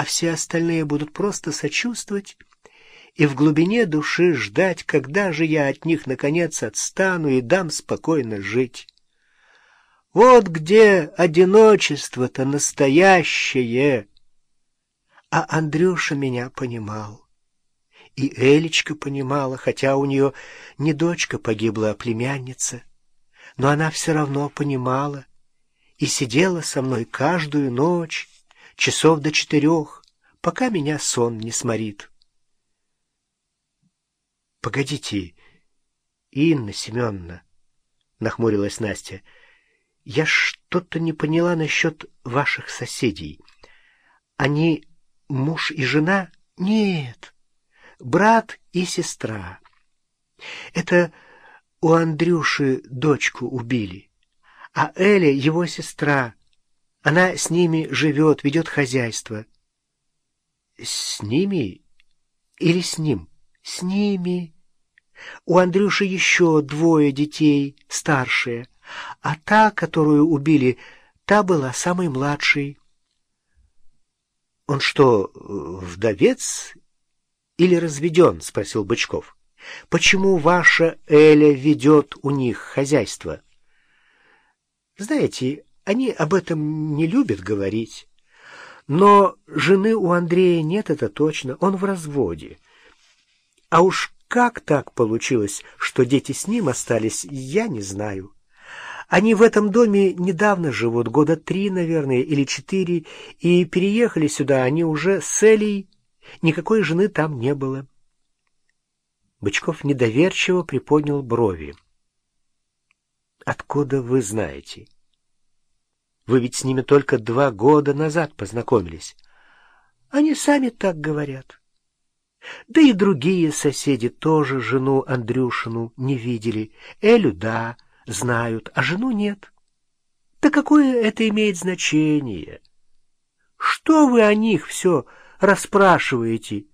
а все остальные будут просто сочувствовать и в глубине души ждать, когда же я от них, наконец, отстану и дам спокойно жить. Вот где одиночество-то настоящее. А Андрюша меня понимал. И Элечка понимала, хотя у нее не дочка погибла, а племянница. Но она все равно понимала и сидела со мной каждую ночь, часов до четырех, пока меня сон не сморит. — Погодите, Инна Семеновна, — нахмурилась Настя, — я что-то не поняла насчет ваших соседей. Они муж и жена? Нет, брат и сестра. Это у Андрюши дочку убили, а Эля его сестра — она с ними живет, ведет хозяйство. С ними или с ним? С ними. У Андрюши еще двое детей, старшие, а та, которую убили, та была самой младшей. Он что, вдовец или разведен? — спросил Бычков. — Почему ваша Эля ведет у них хозяйство? — Знаете, они об этом не любят говорить. Но жены у Андрея нет, это точно, он в разводе. А уж как так получилось, что дети с ним остались, я не знаю. Они в этом доме недавно живут, года три, наверное, или четыре, и переехали сюда они уже с Элей. Никакой жены там не было. Бычков недоверчиво приподнял брови. «Откуда вы знаете?» Вы ведь с ними только два года назад познакомились. Они сами так говорят. Да и другие соседи тоже жену Андрюшину не видели. Элю, да, знают, а жену нет. Да какое это имеет значение? Что вы о них все расспрашиваете?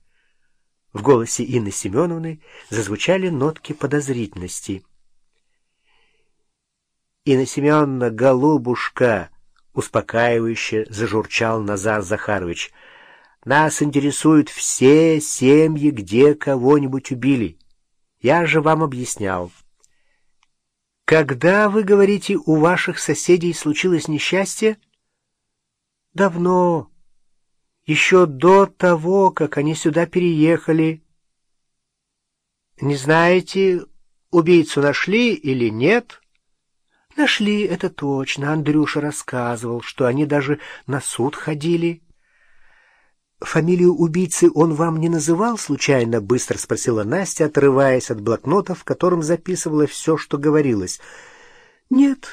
В голосе Инны Семеновны зазвучали нотки подозрительности. Инна Семеновна, голубушка, успокаивающе зажурчал Назар Захарович. Нас интересуют все семьи, где кого-нибудь убили. Я же вам объяснял. Когда, вы говорите, у ваших соседей случилось несчастье? Давно. Еще до того, как они сюда переехали. Не знаете, убийцу нашли или нет? — Нашли, это точно. Андрюша рассказывал, что они даже на суд ходили. «Фамилию убийцы он вам не называл случайно?» — быстро спросила Настя, отрываясь от блокнота, в котором записывала все, что говорилось. «Нет,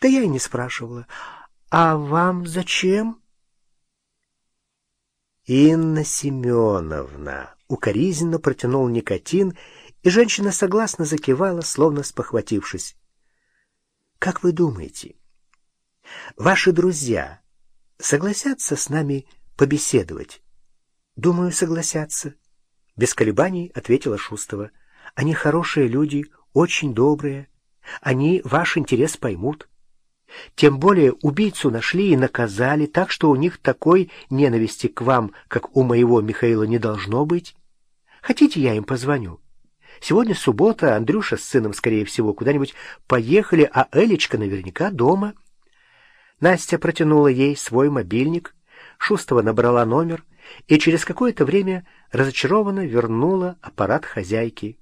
да я и не спрашивала. А вам зачем?» «Инна Семеновна!» — укоризненно протянул никотин, и женщина согласно закивала, словно спохватившись. Как вы думаете, ваши друзья согласятся с нами побеседовать? Думаю, согласятся. Без колебаний ответила Шустова. Они хорошие люди, очень добрые. Они ваш интерес поймут. Тем более убийцу нашли и наказали, так что у них такой ненависти к вам, как у моего Михаила, не должно быть. Хотите, я им позвоню? Сегодня суббота, Андрюша с сыном, скорее всего, куда-нибудь поехали, а Элечка наверняка дома. Настя протянула ей свой мобильник, Шустова набрала номер и через какое-то время разочарованно вернула аппарат хозяйки.